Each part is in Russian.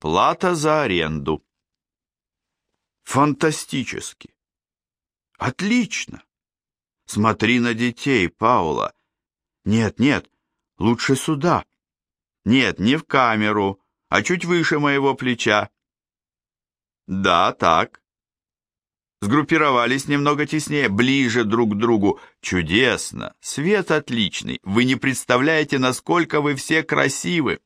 Плата за аренду. Фантастически. Отлично. Смотри на детей, Паула. Нет, нет, лучше сюда. Нет, не в камеру, а чуть выше моего плеча. Да, так. Сгруппировались немного теснее, ближе друг к другу. Чудесно, свет отличный. Вы не представляете, насколько вы все красивы.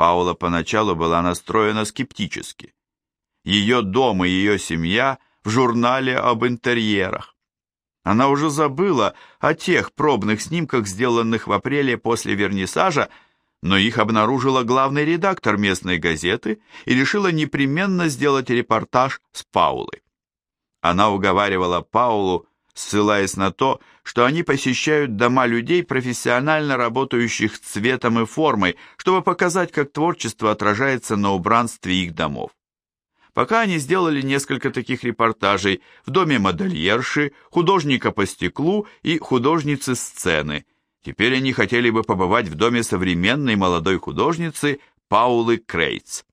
Паула поначалу была настроена скептически. Ее дом и ее семья в журнале об интерьерах. Она уже забыла о тех пробных снимках, сделанных в апреле после вернисажа, но их обнаружила главный редактор местной газеты и решила непременно сделать репортаж с Паулой. Она уговаривала Паулу, ссылаясь на то, что они посещают дома людей, профессионально работающих цветом и формой, чтобы показать, как творчество отражается на убранстве их домов. Пока они сделали несколько таких репортажей в доме модельерши, художника по стеклу и художницы сцены. Теперь они хотели бы побывать в доме современной молодой художницы Паулы Крейтс.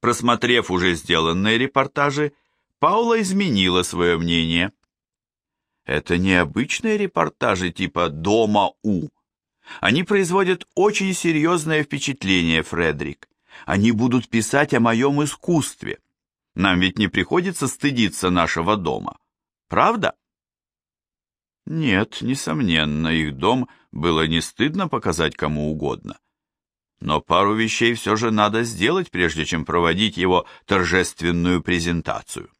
Просмотрев уже сделанные репортажи, Паула изменила свое мнение. Это необычные репортажи типа «Дома У». Они производят очень серьезное впечатление, Фредерик. Они будут писать о моем искусстве. Нам ведь не приходится стыдиться нашего дома. Правда? Нет, несомненно, их дом было не стыдно показать кому угодно. Но пару вещей все же надо сделать, прежде чем проводить его торжественную презентацию.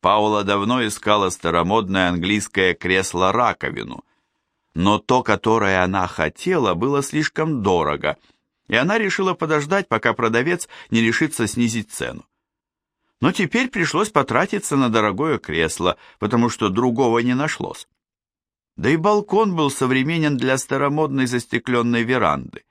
Паула давно искала старомодное английское кресло-раковину, но то, которое она хотела, было слишком дорого – и она решила подождать, пока продавец не решится снизить цену. Но теперь пришлось потратиться на дорогое кресло, потому что другого не нашлось. Да и балкон был современен для старомодной застекленной веранды.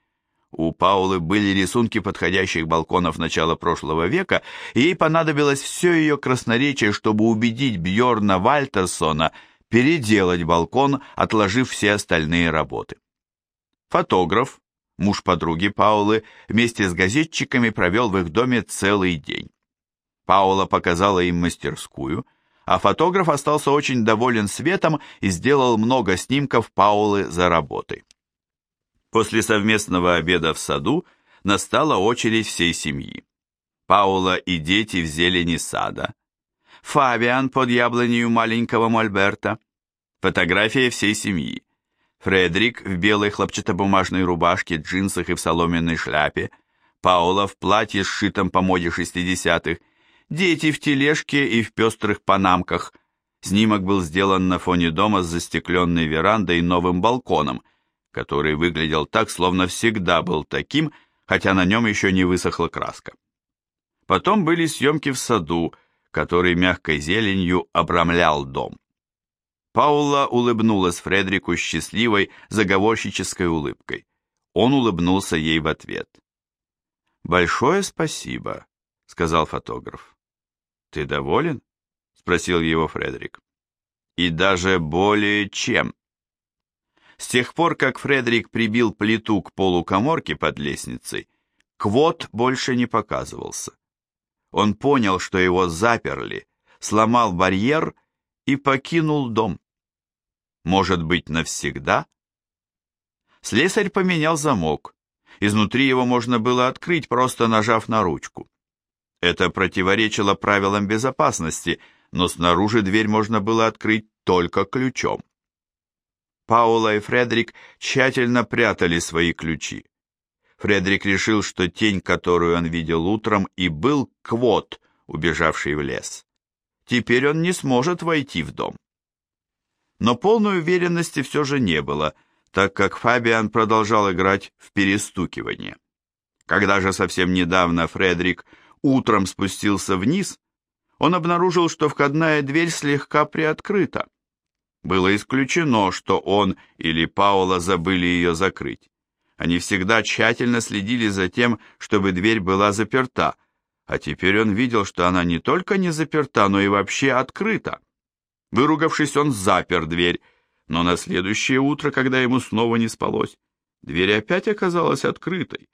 У Паулы были рисунки подходящих балконов начала прошлого века, и ей понадобилось все ее красноречие, чтобы убедить Бьорна Вальтерсона переделать балкон, отложив все остальные работы. Фотограф, Муж подруги Паулы вместе с газетчиками провел в их доме целый день. Паула показала им мастерскую, а фотограф остался очень доволен светом и сделал много снимков Паулы за работой. После совместного обеда в саду настала очередь всей семьи. Паула и дети в зелени сада, Фабиан под яблонью маленького Мольберта, фотография всей семьи, Фредерик в белой хлопчатобумажной рубашке, джинсах и в соломенной шляпе, Паула в платье, сшитом по моде 60-х, дети в тележке и в пестрых панамках. Снимок был сделан на фоне дома с застекленной верандой и новым балконом, который выглядел так, словно всегда был таким, хотя на нем еще не высохла краска. Потом были съемки в саду, который мягкой зеленью обрамлял дом. Паула улыбнулась Фредерику счастливой, заговорщической улыбкой. Он улыбнулся ей в ответ. «Большое спасибо», — сказал фотограф. «Ты доволен?» — спросил его Фредерик. «И даже более чем». С тех пор, как Фредерик прибил плиту к полу коморки под лестницей, Квот больше не показывался. Он понял, что его заперли, сломал барьер и покинул дом. Может быть, навсегда? Слесарь поменял замок. Изнутри его можно было открыть, просто нажав на ручку. Это противоречило правилам безопасности, но снаружи дверь можно было открыть только ключом. Паула и Фредерик тщательно прятали свои ключи. Фредерик решил, что тень, которую он видел утром, и был Квот, убежавший в лес. Теперь он не сможет войти в дом но полной уверенности все же не было, так как Фабиан продолжал играть в перестукивание. Когда же совсем недавно Фредерик утром спустился вниз, он обнаружил, что входная дверь слегка приоткрыта. Было исключено, что он или Паула забыли ее закрыть. Они всегда тщательно следили за тем, чтобы дверь была заперта, а теперь он видел, что она не только не заперта, но и вообще открыта. Выругавшись, он запер дверь, но на следующее утро, когда ему снова не спалось, дверь опять оказалась открытой.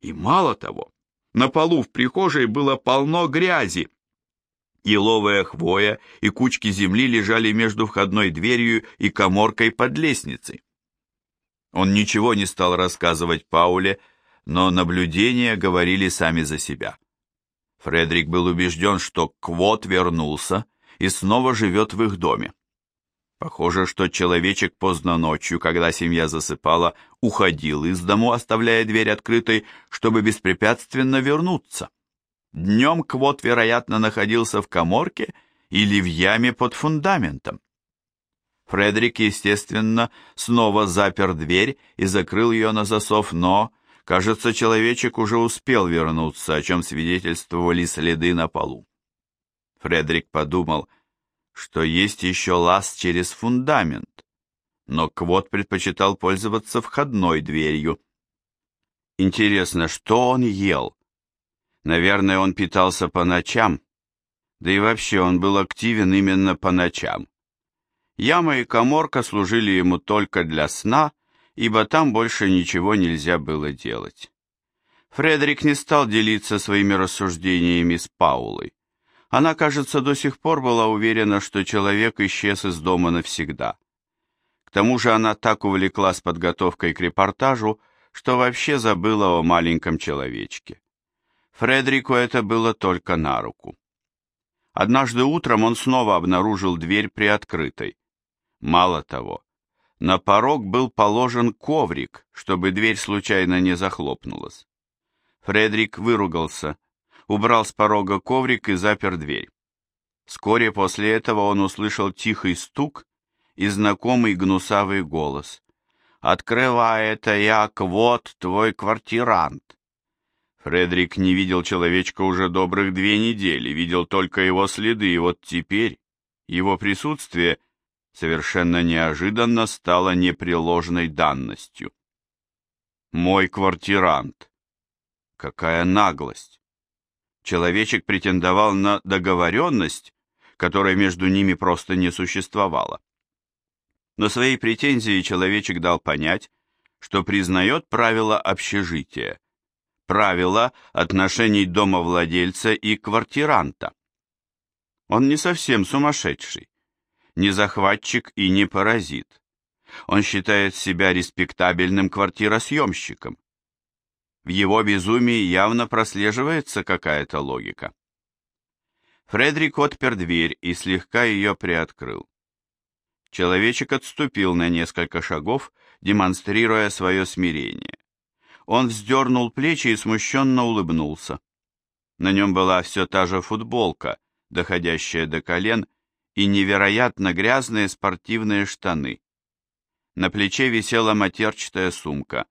И мало того, На полу в прихожей было полно грязи. Еловая хвоя и кучки земли лежали между входной дверью и коморкой под лестницей. Он ничего не стал рассказывать Пауле, но наблюдения говорили сами за себя. Фредерик был убежден, что Квот вернулся и снова живет в их доме. Похоже, что человечек поздно ночью, когда семья засыпала, уходил из дому, оставляя дверь открытой, чтобы беспрепятственно вернуться. Днем Квот, вероятно, находился в коморке или в яме под фундаментом. Фредерик, естественно, снова запер дверь и закрыл ее на засов, но, кажется, человечек уже успел вернуться, о чем свидетельствовали следы на полу. Фредерик подумал, что есть еще лаз через фундамент, но Квот предпочитал пользоваться входной дверью. Интересно, что он ел? Наверное, он питался по ночам, да и вообще он был активен именно по ночам. Яма и коморка служили ему только для сна, ибо там больше ничего нельзя было делать. Фредерик не стал делиться своими рассуждениями с Паулой. Она, кажется, до сих пор была уверена, что человек исчез из дома навсегда. К тому же она так увлеклась подготовкой к репортажу, что вообще забыла о маленьком человечке. Фредерику это было только на руку. Однажды утром он снова обнаружил дверь приоткрытой. Мало того, на порог был положен коврик, чтобы дверь случайно не захлопнулась. Фредерик выругался, убрал с порога коврик и запер дверь. Вскоре после этого он услышал тихий стук и знакомый гнусавый голос. «Открывай это, як, вот твой квартирант!» Фредерик не видел человечка уже добрых две недели, видел только его следы, и вот теперь его присутствие совершенно неожиданно стало непреложной данностью. Мой квартирант. Какая наглость! Человечек претендовал на договоренность, которой между ними просто не существовало. Но своей претензией человечек дал понять, что признает правила общежития, правила отношений домовладельца и квартиранта. Он не совсем сумасшедший, не захватчик и не паразит. Он считает себя респектабельным квартиросъемщиком. В его безумии явно прослеживается какая-то логика. Фредерик отпер дверь и слегка ее приоткрыл. Человечек отступил на несколько шагов, демонстрируя свое смирение. Он вздернул плечи и смущенно улыбнулся. На нем была все та же футболка, доходящая до колен, и невероятно грязные спортивные штаны. На плече висела матерчатая сумка,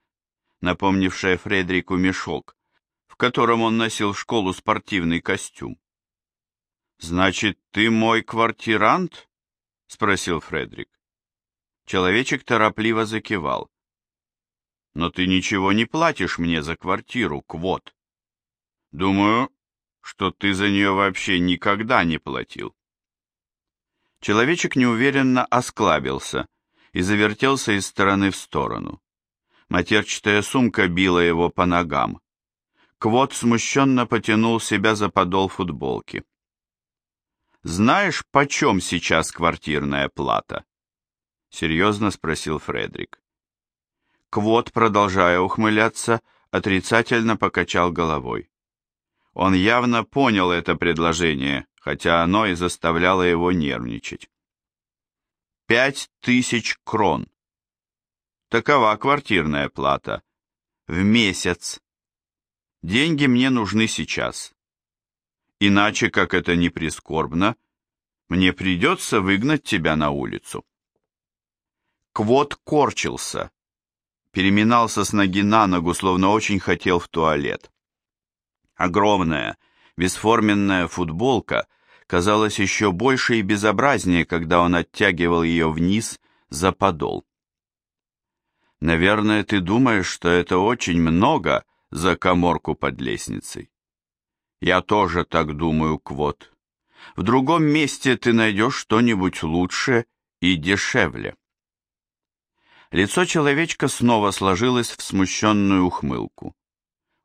напомнившая Фредерику мешок, в котором он носил в школу спортивный костюм. «Значит, ты мой квартирант?» — спросил Фредерик. Человечек торопливо закивал. Но ты ничего не платишь мне за квартиру, Квот. Думаю, что ты за нее вообще никогда не платил. Человечек неуверенно осклабился и завертелся из стороны в сторону. Матерчатая сумка била его по ногам. Квот смущенно потянул себя за подол футболки. «Знаешь, почем сейчас квартирная плата?» — серьезно спросил Фредерик. Квот, продолжая ухмыляться, отрицательно покачал головой. Он явно понял это предложение, хотя оно и заставляло его нервничать. Пять тысяч крон. Такова квартирная плата. В месяц. Деньги мне нужны сейчас. Иначе, как это ни прискорбно, мне придется выгнать тебя на улицу. Квот корчился, переминался с ноги на ногу, словно очень хотел в туалет. Огромная, бесформенная футболка казалась еще больше и безобразнее, когда он оттягивал ее вниз за подол. «Наверное, ты думаешь, что это очень много за коморку под лестницей?» «Я тоже так думаю, Квот. В другом месте ты найдешь что-нибудь лучше и дешевле». Лицо человечка снова сложилось в смущенную ухмылку.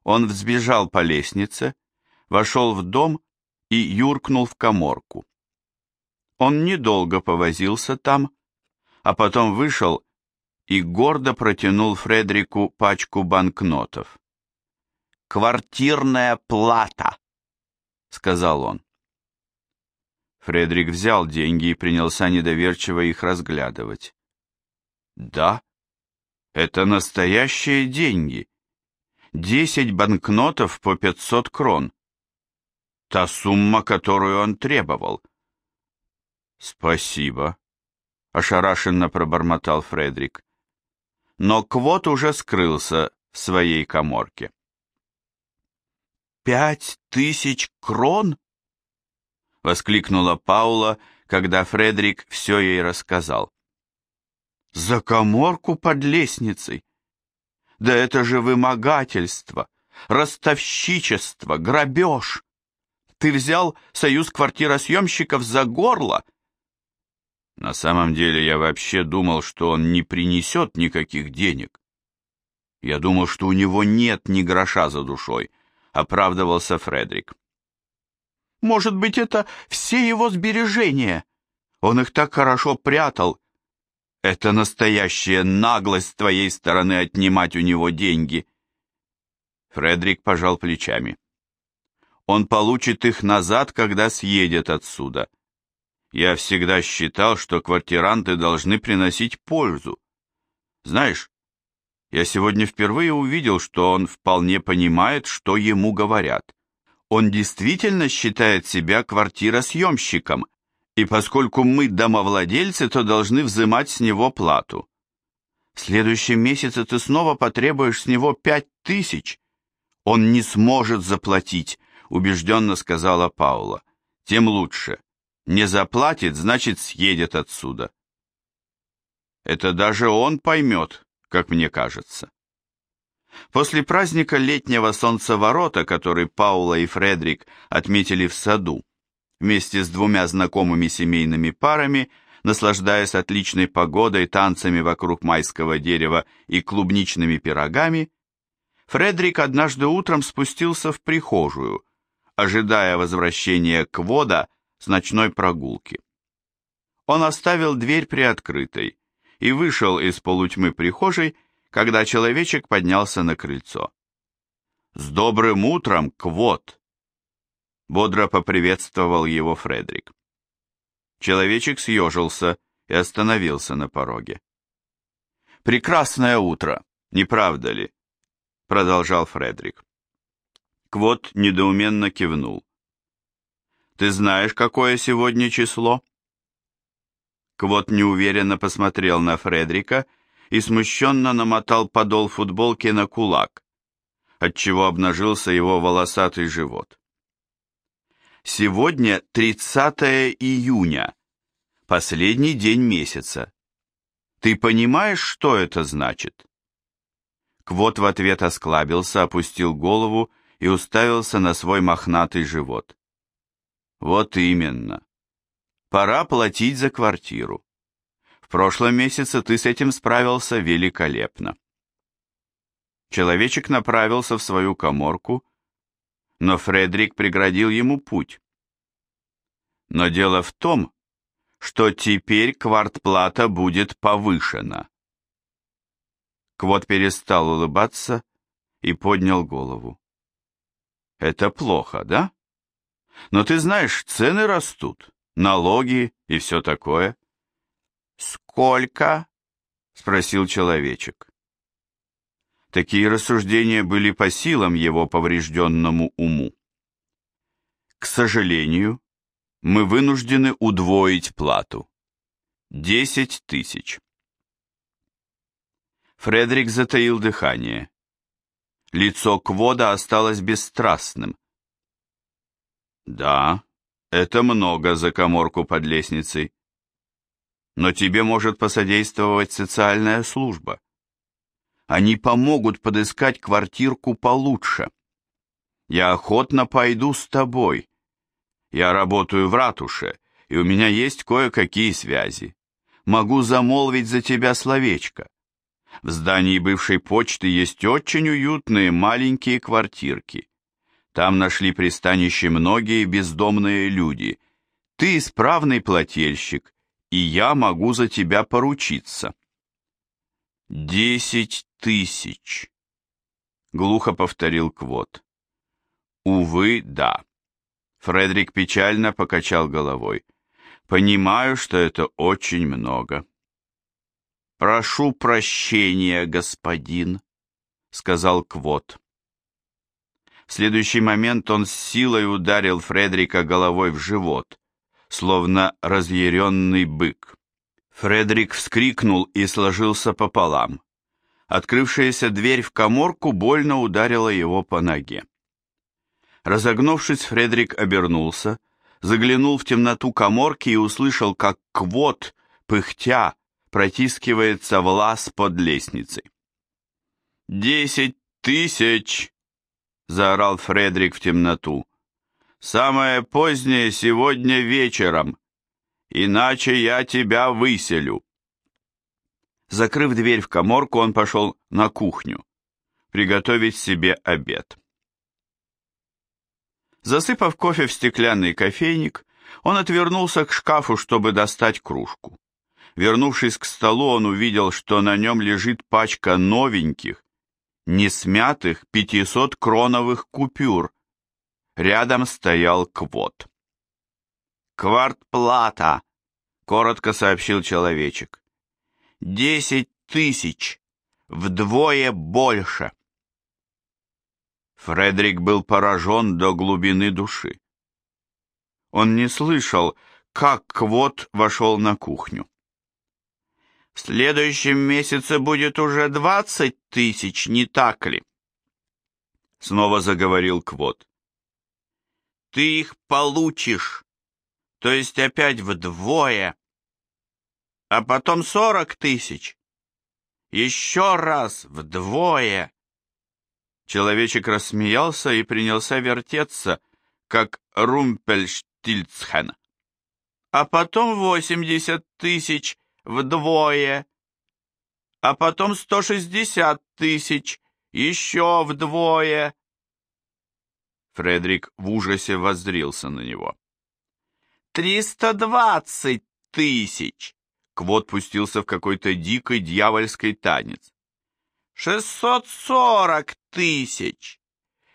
Он взбежал по лестнице, вошел в дом и юркнул в коморку. Он недолго повозился там, а потом вышел и гордо протянул Фредерику пачку банкнотов. «Квартирная плата», — сказал он. Фредерик взял деньги и принялся недоверчиво их разглядывать. «Да, это настоящие деньги. Десять банкнотов по пятьсот крон. Та сумма, которую он требовал». «Спасибо», — ошарашенно пробормотал Фредерик но Квот уже скрылся в своей коморке. «Пять тысяч крон?» — воскликнула Паула, когда Фредерик все ей рассказал. «За коморку под лестницей! Да это же вымогательство, ростовщичество, грабеж! Ты взял союз квартиросъемщиков за горло на самом деле я вообще думал, что он не принесет никаких денег. Я думал, что у него нет ни гроша за душой, оправдывался Фредерик. Может быть, это все его сбережения? Он их так хорошо прятал. Это настоящая наглость с твоей стороны отнимать у него деньги. Фредерик пожал плечами. Он получит их назад, когда съедет отсюда. Я всегда считал, что квартиранты должны приносить пользу. Знаешь, я сегодня впервые увидел, что он вполне понимает, что ему говорят. Он действительно считает себя квартиросъемщиком, и поскольку мы домовладельцы, то должны взимать с него плату. В следующем месяце ты снова потребуешь с него пять тысяч. Он не сможет заплатить, убежденно сказала Паула. Тем лучше. Не заплатит, значит, съедет отсюда. Это даже он поймет, как мне кажется. После праздника летнего солнцеворота, который Паула и Фредерик отметили в саду, вместе с двумя знакомыми семейными парами, наслаждаясь отличной погодой, танцами вокруг майского дерева и клубничными пирогами, Фредерик однажды утром спустился в прихожую, ожидая возвращения Квода с ночной прогулки. Он оставил дверь приоткрытой и вышел из полутьмы прихожей, когда человечек поднялся на крыльцо. «С добрым утром, Квот!» Бодро поприветствовал его Фредерик. Человечек съежился и остановился на пороге. «Прекрасное утро, не правда ли?» Продолжал Фредерик. Квот недоуменно кивнул. Ты знаешь, какое сегодня число?» Квот неуверенно посмотрел на Фредрика и смущенно намотал подол футболки на кулак, отчего обнажился его волосатый живот. «Сегодня 30 июня, последний день месяца. Ты понимаешь, что это значит?» Квот в ответ осклабился, опустил голову и уставился на свой мохнатый живот. Вот именно. Пора платить за квартиру. В прошлом месяце ты с этим справился великолепно. Человечек направился в свою коморку, но Фредерик преградил ему путь. Но дело в том, что теперь квартплата будет повышена. Квот перестал улыбаться и поднял голову. Это плохо, да? Но ты знаешь, цены растут, налоги и все такое. Сколько? Спросил человечек. Такие рассуждения были по силам его поврежденному уму. К сожалению, мы вынуждены удвоить плату. Десять тысяч. Фредерик затаил дыхание. Лицо Квода осталось бесстрастным, да, это много за коморку под лестницей. Но тебе может посодействовать социальная служба. Они помогут подыскать квартирку получше. Я охотно пойду с тобой. Я работаю в ратуше, и у меня есть кое-какие связи. Могу замолвить за тебя словечко. В здании бывшей почты есть очень уютные маленькие квартирки. Там нашли пристанище многие бездомные люди. Ты исправный плательщик, и я могу за тебя поручиться. Десять тысяч, глухо повторил Квот. Увы, да. Фредерик печально покачал головой. Понимаю, что это очень много. Прошу прощения, господин, сказал Квот. В следующий момент он с силой ударил Фредерика головой в живот, словно разъяренный бык. Фредерик вскрикнул и сложился пополам. Открывшаяся дверь в коморку больно ударила его по ноге. Разогнувшись, Фредерик обернулся, заглянул в темноту коморки и услышал, как квот, пыхтя, протискивается в лаз под лестницей. «Десять тысяч!» — заорал Фредерик в темноту. «Самое позднее сегодня вечером, иначе я тебя выселю». Закрыв дверь в коморку, он пошел на кухню, приготовить себе обед. Засыпав кофе в стеклянный кофейник, он отвернулся к шкафу, чтобы достать кружку. Вернувшись к столу, он увидел, что на нем лежит пачка новеньких, несмятых 500-кроновых купюр. Рядом стоял квот. «Квартплата», — коротко сообщил человечек. «Десять тысяч, вдвое больше». Фредерик был поражен до глубины души. Он не слышал, как Квот вошел на кухню. В следующем месяце будет уже двадцать тысяч, не так ли? Снова заговорил Квот. Ты их получишь, то есть опять вдвое, а потом сорок тысяч. Еще раз вдвое. Человечек рассмеялся и принялся вертеться, как Румпельштильцхен. А потом восемьдесят тысяч вдвое, а потом сто шестьдесят тысяч, еще вдвое. Фредерик в ужасе воззрился на него. «Триста двадцать тысяч!» Квот пустился в какой-то дикий дьявольский танец. «Шестьсот сорок тысяч!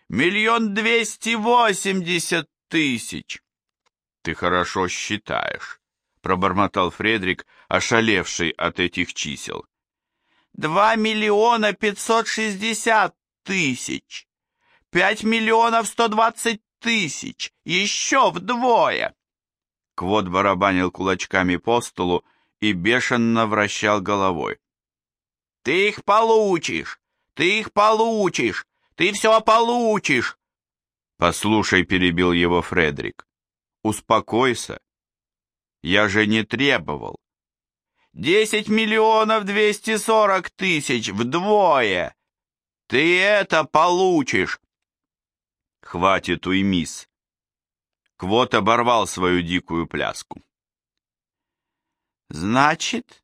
Миллион двести восемьдесят тысяч!» «Ты хорошо считаешь», — пробормотал Фредерик, ошалевший от этих чисел. «Два миллиона пятьсот шестьдесят тысяч! Пять миллионов сто двадцать тысяч! Еще вдвое!» Квот барабанил кулачками по столу и бешено вращал головой. «Ты их получишь! Ты их получишь! Ты все получишь!» «Послушай», — перебил его Фредерик, — «успокойся. Я же не требовал. Десять миллионов двести сорок тысяч вдвое. Ты это получишь. Хватит уймись. Квот оборвал свою дикую пляску. Значит,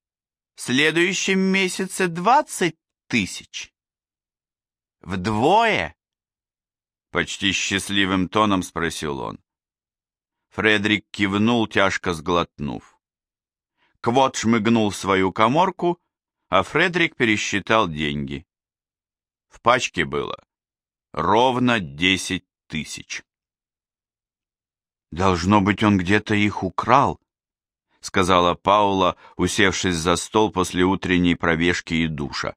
в следующем месяце двадцать тысяч? Вдвое? Почти счастливым тоном спросил он. Фредерик кивнул, тяжко сглотнув. Квот шмыгнул в свою коморку, а Фредерик пересчитал деньги. В пачке было ровно десять тысяч. «Должно быть, он где-то их украл», — сказала Паула, усевшись за стол после утренней пробежки и душа.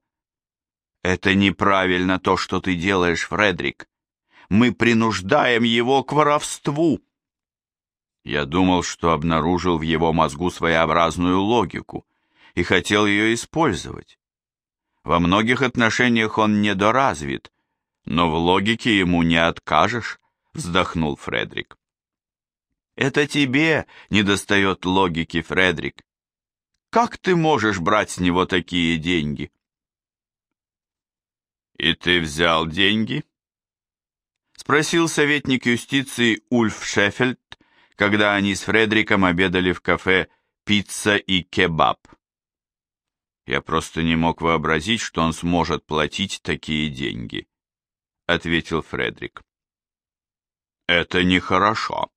«Это неправильно то, что ты делаешь, Фредерик. Мы принуждаем его к воровству». Я думал, что обнаружил в его мозгу своеобразную логику и хотел ее использовать. Во многих отношениях он недоразвит, но в логике ему не откажешь, вздохнул Фредерик. Это тебе недостает логики, Фредерик. Как ты можешь брать с него такие деньги? И ты взял деньги? Спросил советник юстиции Ульф Шеффельд, когда они с Фредриком обедали в кафе «Пицца и кебаб». Я просто не мог вообразить, что он сможет платить такие деньги, ответил Фредерик. Это нехорошо.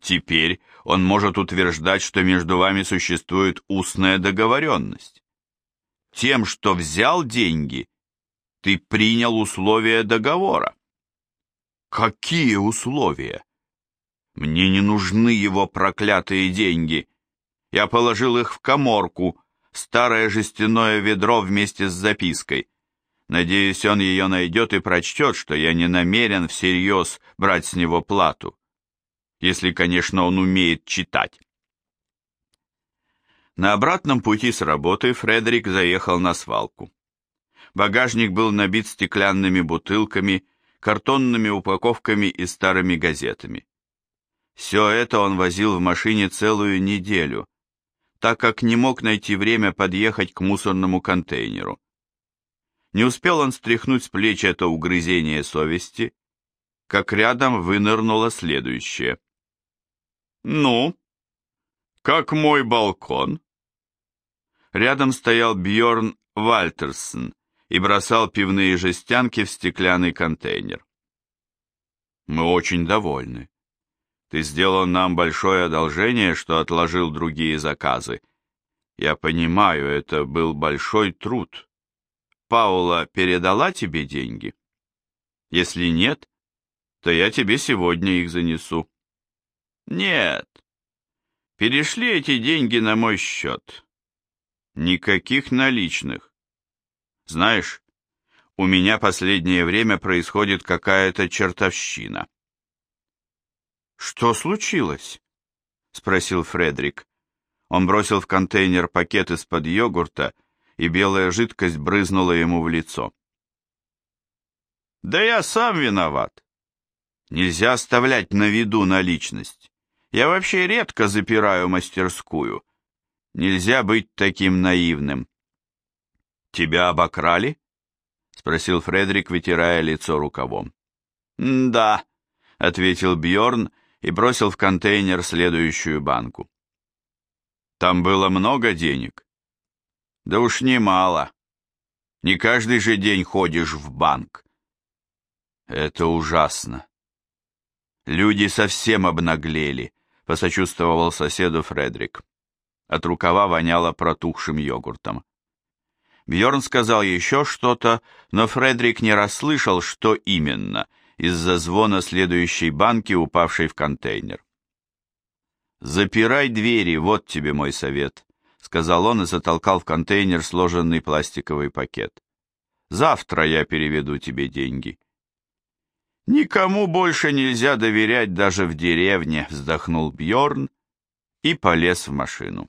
Теперь он может утверждать, что между вами существует устная договоренность. Тем, что взял деньги, ты принял условия договора. Какие условия? Мне не нужны его проклятые деньги. Я положил их в коморку, старое жестяное ведро вместе с запиской. Надеюсь, он ее найдет и прочтет, что я не намерен всерьез брать с него плату. Если, конечно, он умеет читать. На обратном пути с работы Фредерик заехал на свалку. Багажник был набит стеклянными бутылками, картонными упаковками и старыми газетами. Все это он возил в машине целую неделю, так как не мог найти время подъехать к мусорному контейнеру. Не успел он стряхнуть с плеч это угрызение совести, как рядом вынырнуло следующее. «Ну, как мой балкон?» Рядом стоял Бьорн Вальтерсон и бросал пивные жестянки в стеклянный контейнер. «Мы очень довольны. Ты сделал нам большое одолжение, что отложил другие заказы. Я понимаю, это был большой труд. Паула передала тебе деньги? Если нет, то я тебе сегодня их занесу. Нет. Перешли эти деньги на мой счет. Никаких наличных. Знаешь, у меня последнее время происходит какая-то чертовщина. «Что случилось?» — спросил Фредерик. Он бросил в контейнер пакет из-под йогурта, и белая жидкость брызнула ему в лицо. «Да я сам виноват. Нельзя оставлять на виду наличность. Я вообще редко запираю мастерскую. Нельзя быть таким наивным». «Тебя обокрали?» — спросил Фредерик, вытирая лицо рукавом. «Да», — ответил Бьорн и бросил в контейнер следующую банку. Там было много денег. Да уж немало. Не каждый же день ходишь в банк. Это ужасно. Люди совсем обнаглели, посочувствовал соседу Фредерик. От рукава воняло протухшим йогуртом. Бьорн сказал еще что-то, но Фредерик не расслышал, что именно, из-за звона следующей банки, упавшей в контейнер. «Запирай двери, вот тебе мой совет», — сказал он и затолкал в контейнер сложенный пластиковый пакет. «Завтра я переведу тебе деньги». «Никому больше нельзя доверять даже в деревне», — вздохнул Бьорн и полез в машину.